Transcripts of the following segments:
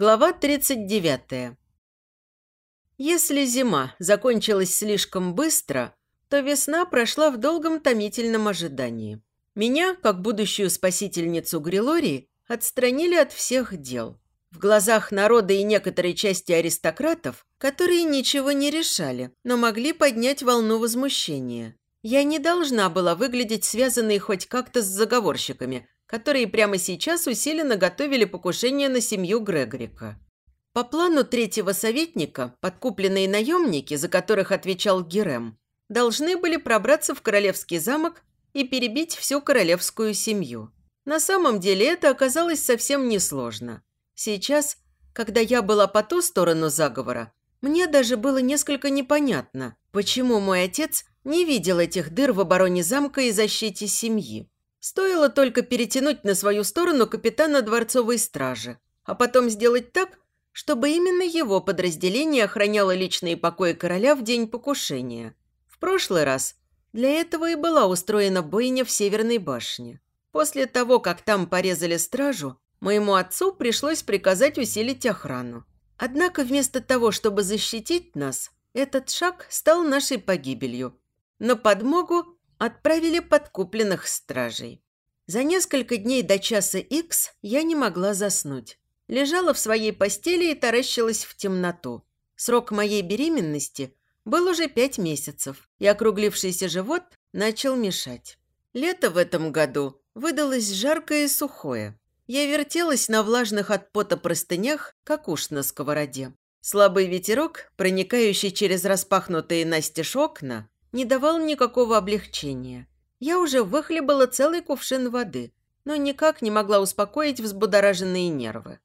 Глава 39. Если зима закончилась слишком быстро, то весна прошла в долгом томительном ожидании. Меня, как будущую спасительницу Грилории, отстранили от всех дел. В глазах народа и некоторой части аристократов, которые ничего не решали, но могли поднять волну возмущения. Я не должна была выглядеть связанной хоть как-то с заговорщиками, которые прямо сейчас усиленно готовили покушение на семью Грегорика. По плану третьего советника, подкупленные наемники, за которых отвечал Герем, должны были пробраться в королевский замок и перебить всю королевскую семью. На самом деле это оказалось совсем несложно. Сейчас, когда я была по ту сторону заговора, мне даже было несколько непонятно, почему мой отец не видел этих дыр в обороне замка и защите семьи. Стоило только перетянуть на свою сторону капитана дворцовой стражи, а потом сделать так, чтобы именно его подразделение охраняло личные покои короля в день покушения. В прошлый раз для этого и была устроена бойня в Северной башне. После того, как там порезали стражу, моему отцу пришлось приказать усилить охрану. Однако вместо того, чтобы защитить нас, этот шаг стал нашей погибелью. На подмогу отправили подкупленных стражей. За несколько дней до часа Икс я не могла заснуть. Лежала в своей постели и таращилась в темноту. Срок моей беременности был уже пять месяцев, и округлившийся живот начал мешать. Лето в этом году выдалось жаркое и сухое. Я вертелась на влажных от пота простынях, как уж на сковороде. Слабый ветерок, проникающий через распахнутые настежь окна, не давал никакого облегчения. Я уже выхлебала целый кувшин воды, но никак не могла успокоить взбудораженные нервы.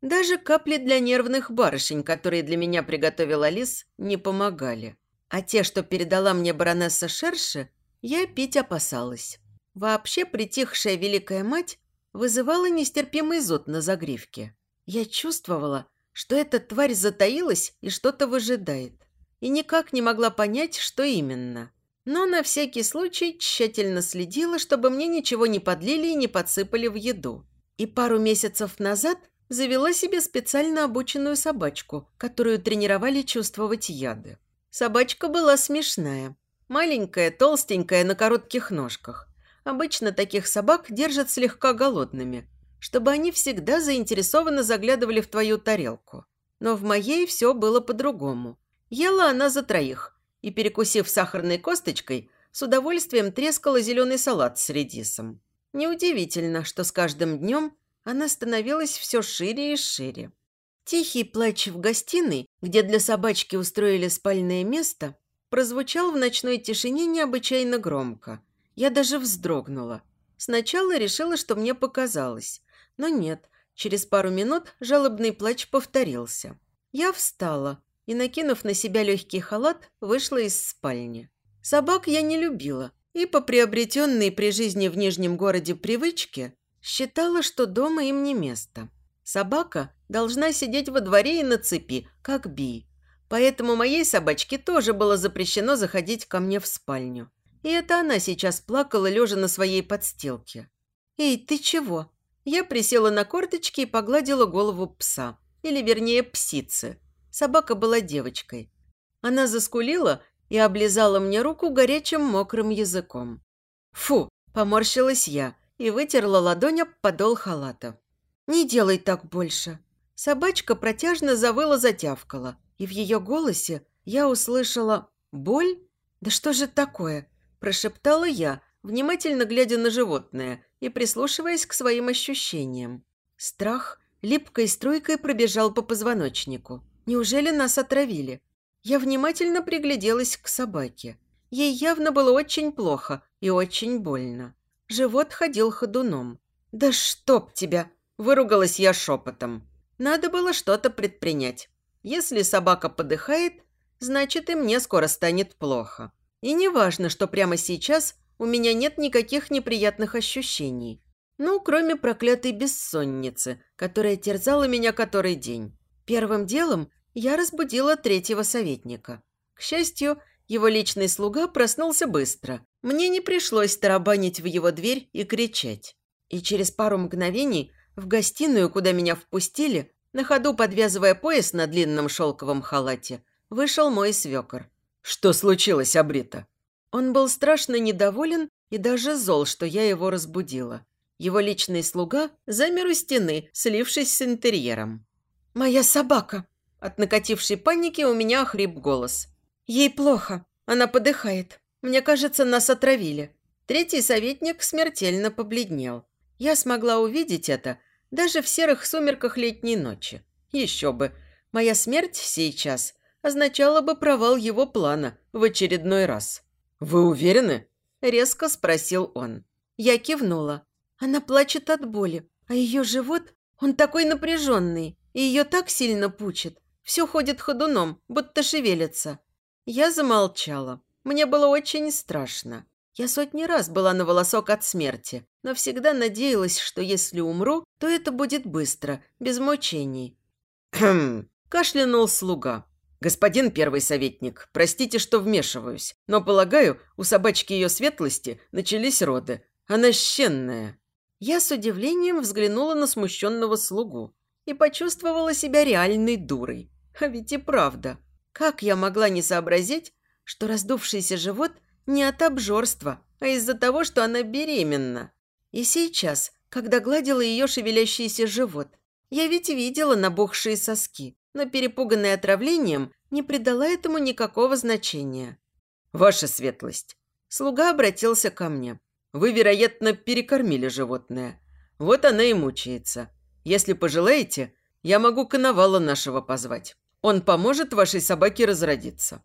Даже капли для нервных барышень, которые для меня приготовила Лис, не помогали. А те, что передала мне баронесса Шерши, я пить опасалась. Вообще притихшая великая мать вызывала нестерпимый зуд на загривке. Я чувствовала, что эта тварь затаилась и что-то выжидает и никак не могла понять, что именно. Но на всякий случай тщательно следила, чтобы мне ничего не подлили и не подсыпали в еду. И пару месяцев назад завела себе специально обученную собачку, которую тренировали чувствовать яды. Собачка была смешная. Маленькая, толстенькая, на коротких ножках. Обычно таких собак держат слегка голодными, чтобы они всегда заинтересованно заглядывали в твою тарелку. Но в моей все было по-другому. Ела она за троих и, перекусив сахарной косточкой, с удовольствием трескала зеленый салат с редисом. Неудивительно, что с каждым днем она становилась все шире и шире. Тихий плач в гостиной, где для собачки устроили спальное место, прозвучал в ночной тишине необычайно громко. Я даже вздрогнула. Сначала решила, что мне показалось. Но нет, через пару минут жалобный плач повторился. Я встала, и, накинув на себя легкий халат, вышла из спальни. Собак я не любила и по приобретенной при жизни в Нижнем городе привычке считала, что дома им не место. Собака должна сидеть во дворе и на цепи, как Би. Поэтому моей собачке тоже было запрещено заходить ко мне в спальню. И это она сейчас плакала, лежа на своей подстилке. «Эй, ты чего?» Я присела на корточки и погладила голову пса. Или, вернее, псицы – Собака была девочкой. Она заскулила и облизала мне руку горячим мокрым языком. «Фу!» – поморщилась я и вытерла ладонь об подол халата. «Не делай так больше!» Собачка протяжно завыла, затявкала, и в ее голосе я услышала «Боль? Да что же такое?» – прошептала я, внимательно глядя на животное и прислушиваясь к своим ощущениям. Страх липкой струйкой пробежал по позвоночнику. Неужели нас отравили? Я внимательно пригляделась к собаке. Ей явно было очень плохо и очень больно. Живот ходил ходуном. «Да чтоб тебя!» – выругалась я шепотом. Надо было что-то предпринять. Если собака подыхает, значит и мне скоро станет плохо. И не важно, что прямо сейчас у меня нет никаких неприятных ощущений. Ну, кроме проклятой бессонницы, которая терзала меня который день. Первым делом я разбудила третьего советника. К счастью, его личный слуга проснулся быстро. Мне не пришлось тарабанить в его дверь и кричать. И через пару мгновений в гостиную, куда меня впустили, На ходу, подвязывая пояс на длинном шелковом халате, вышел мой свекор. «Что случилось, Абрита?» Он был страшно недоволен и даже зол, что я его разбудила. Его личный слуга замер у стены, слившись с интерьером. «Моя собака!» От накатившей паники у меня хрип голос. «Ей плохо. Она подыхает. Мне кажется, нас отравили». Третий советник смертельно побледнел. Я смогла увидеть это даже в серых сумерках летней ночи. Еще бы. Моя смерть сейчас означала бы провал его плана в очередной раз. «Вы уверены?» – резко спросил он. Я кивнула. Она плачет от боли, а ее живот, он такой напряженный, и ее так сильно пучит. Все ходит ходуном, будто шевелится. Я замолчала. Мне было очень страшно. Я сотни раз была на волосок от смерти, но всегда надеялась, что если умру, то это будет быстро, без мучений. «Хм!» – кашлянул слуга. «Господин первый советник, простите, что вмешиваюсь, но, полагаю, у собачки ее светлости начались роды. Она щенная». Я с удивлением взглянула на смущенного слугу и почувствовала себя реальной дурой. А ведь и правда. Как я могла не сообразить, что раздувшийся живот не от обжорства, а из-за того, что она беременна? И сейчас, когда гладила ее шевелящийся живот, я ведь видела набухшие соски, но перепуганная отравлением не придала этому никакого значения. «Ваша светлость!» Слуга обратился ко мне. Вы, вероятно, перекормили животное. Вот она и мучается. Если пожелаете, я могу коновала нашего позвать. Он поможет вашей собаке разродиться».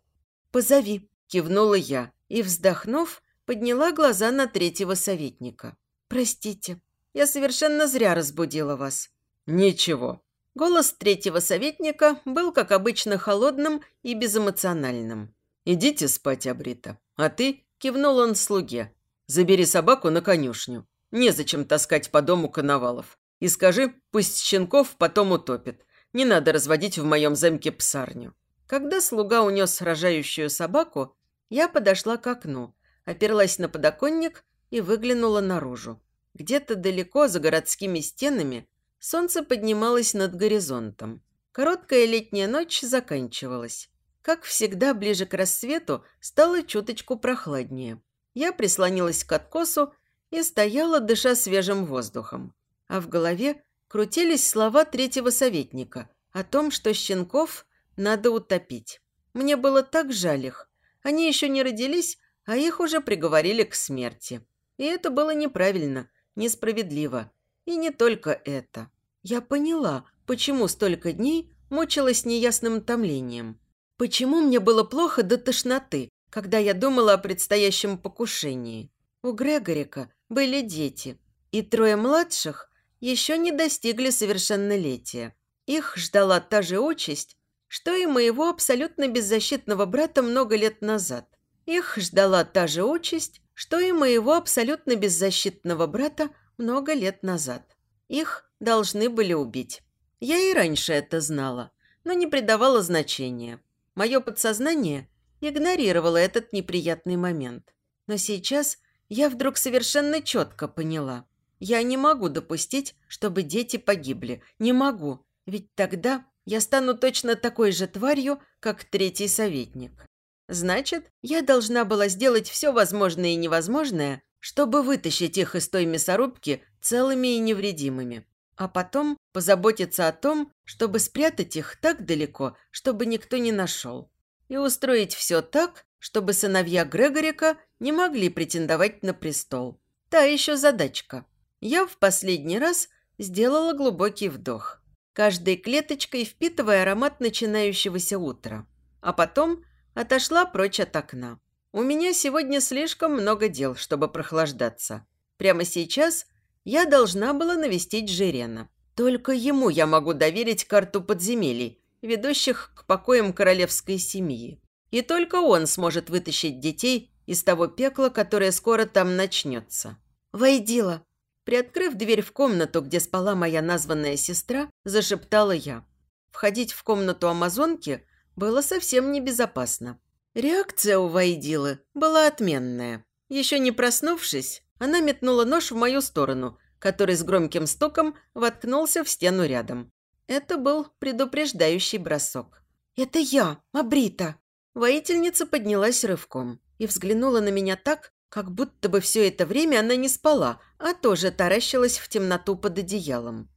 «Позови», – кивнула я и, вздохнув, подняла глаза на третьего советника. «Простите, я совершенно зря разбудила вас». «Ничего». Голос третьего советника был, как обычно, холодным и безэмоциональным. «Идите спать, Абрита. А ты?» – кивнул он слуге. Забери собаку на конюшню. Незачем таскать по дому коновалов. И скажи, пусть щенков потом утопит. Не надо разводить в моем замке псарню». Когда слуга унес рожающую собаку, я подошла к окну, оперлась на подоконник и выглянула наружу. Где-то далеко, за городскими стенами, солнце поднималось над горизонтом. Короткая летняя ночь заканчивалась. Как всегда, ближе к рассвету стало чуточку прохладнее. Я прислонилась к откосу и стояла, дыша свежим воздухом. А в голове крутились слова третьего советника о том, что щенков надо утопить. Мне было так жаль их. Они еще не родились, а их уже приговорили к смерти. И это было неправильно, несправедливо. И не только это. Я поняла, почему столько дней мучилась неясным томлением. Почему мне было плохо до тошноты, когда я думала о предстоящем покушении. У Грегорика были дети, и трое младших еще не достигли совершеннолетия. Их ждала та же участь, что и моего абсолютно беззащитного брата много лет назад. Их ждала та же участь, что и моего абсолютно беззащитного брата много лет назад. Их должны были убить. Я и раньше это знала, но не придавала значения. Мое подсознание игнорировала этот неприятный момент. Но сейчас я вдруг совершенно четко поняла. Я не могу допустить, чтобы дети погибли. Не могу. Ведь тогда я стану точно такой же тварью, как третий советник. Значит, я должна была сделать все возможное и невозможное, чтобы вытащить их из той мясорубки целыми и невредимыми. А потом позаботиться о том, чтобы спрятать их так далеко, чтобы никто не нашел и устроить все так, чтобы сыновья Грегорика не могли претендовать на престол. Та еще задачка. Я в последний раз сделала глубокий вдох, каждой клеточкой впитывая аромат начинающегося утра, а потом отошла прочь от окна. У меня сегодня слишком много дел, чтобы прохлаждаться. Прямо сейчас я должна была навестить Жирена. Только ему я могу доверить карту подземелий, ведущих к покоям королевской семьи. И только он сможет вытащить детей из того пекла, которое скоро там начнется. «Войдила!» Приоткрыв дверь в комнату, где спала моя названная сестра, зашептала я. Входить в комнату амазонки было совсем небезопасно. Реакция у Вайдилы была отменная. Еще не проснувшись, она метнула нож в мою сторону, который с громким стуком воткнулся в стену рядом. Это был предупреждающий бросок. «Это я, Мабрита!» Воительница поднялась рывком и взглянула на меня так, как будто бы все это время она не спала, а тоже таращилась в темноту под одеялом.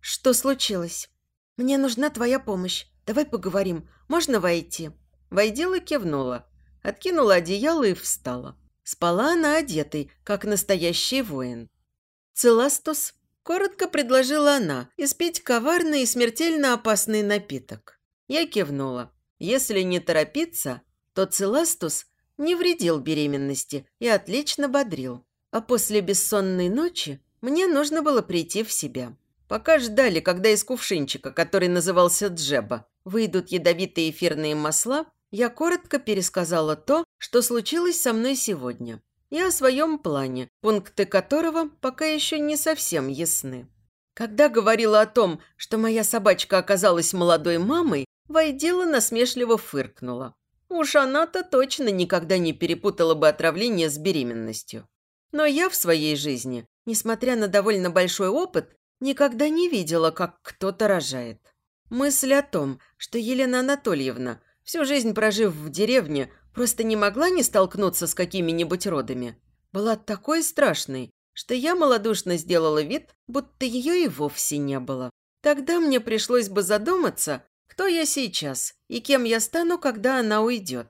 «Что случилось? Мне нужна твоя помощь. Давай поговорим. Можно войти?» Войдила кивнула, откинула одеяло и встала. Спала она одетой, как настоящий воин. «Целастус?» – коротко предложила она испить коварный и смертельно опасный напиток. Я кивнула. Если не торопиться, то Целастус не вредил беременности и отлично бодрил. А после бессонной ночи мне нужно было прийти в себя. Пока ждали, когда из кувшинчика, который назывался Джеба, выйдут ядовитые эфирные масла, я коротко пересказала то, что случилось со мной сегодня. И о своем плане, пункты которого пока еще не совсем ясны. Когда говорила о том, что моя собачка оказалась молодой мамой, Войдила насмешливо фыркнула. Уж она-то точно никогда не перепутала бы отравление с беременностью. Но я в своей жизни, несмотря на довольно большой опыт, никогда не видела, как кто-то рожает. Мысль о том, что Елена Анатольевна, всю жизнь прожив в деревне, просто не могла не столкнуться с какими-нибудь родами, была такой страшной, что я малодушно сделала вид, будто ее и вовсе не было. Тогда мне пришлось бы задуматься, кто я сейчас и кем я стану, когда она уйдет.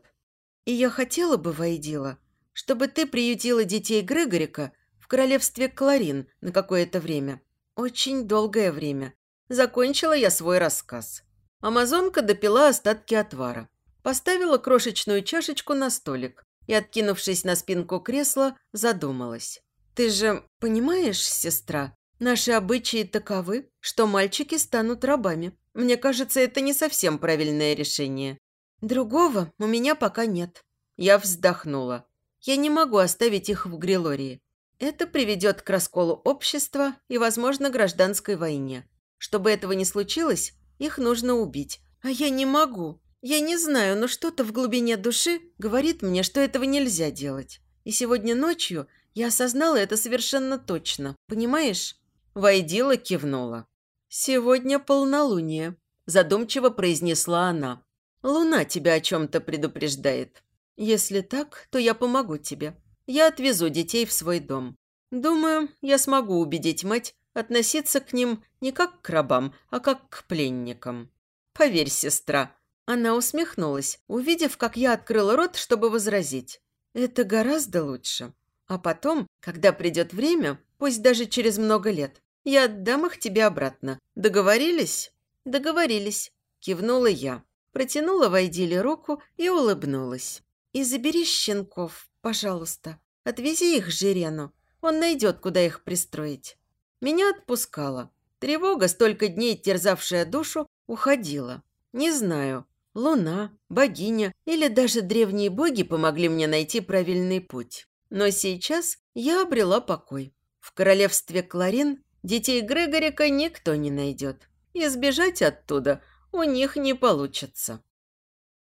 И я хотела бы, Войдила, чтобы ты приютила детей Грегорика в королевстве Кларин на какое-то время. Очень долгое время. Закончила я свой рассказ. Амазонка допила остатки отвара. Поставила крошечную чашечку на столик и, откинувшись на спинку кресла, задумалась. «Ты же понимаешь, сестра, наши обычаи таковы, что мальчики станут рабами. Мне кажется, это не совсем правильное решение. Другого у меня пока нет. Я вздохнула. Я не могу оставить их в Грилории. Это приведет к расколу общества и, возможно, гражданской войне. Чтобы этого не случилось, их нужно убить. А я не могу. Я не знаю, но что-то в глубине души говорит мне, что этого нельзя делать. И сегодня ночью я осознала это совершенно точно. Понимаешь? Войдила кивнула. «Сегодня полнолуние», – задумчиво произнесла она. «Луна тебя о чем-то предупреждает. Если так, то я помогу тебе. Я отвезу детей в свой дом. Думаю, я смогу убедить мать относиться к ним не как к рабам, а как к пленникам. Поверь, сестра». Она усмехнулась, увидев, как я открыла рот, чтобы возразить. «Это гораздо лучше. А потом, когда придет время, пусть даже через много лет, я отдам их тебе обратно. Договорились?» «Договорились», – кивнула я. Протянула Вайдиле руку и улыбнулась. «И забери щенков, пожалуйста. Отвези их Жирену. Он найдет, куда их пристроить». Меня отпускала. Тревога, столько дней терзавшая душу, уходила. Не знаю, луна, богиня или даже древние боги помогли мне найти правильный путь. Но сейчас я обрела покой. В королевстве Кларин Детей Грегорика никто не найдет. И сбежать оттуда у них не получится.